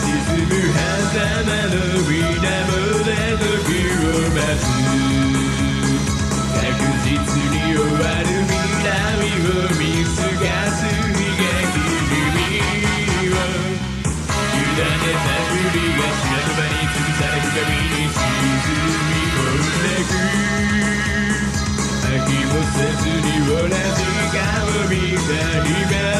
沈む狭間の源で時を待つ確実に終わる未来を見過す悲劇には委ねたふりが白く場に潰されるたびに沈み込んでく飽きもせずに同じ顔見たりが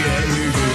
Yeah.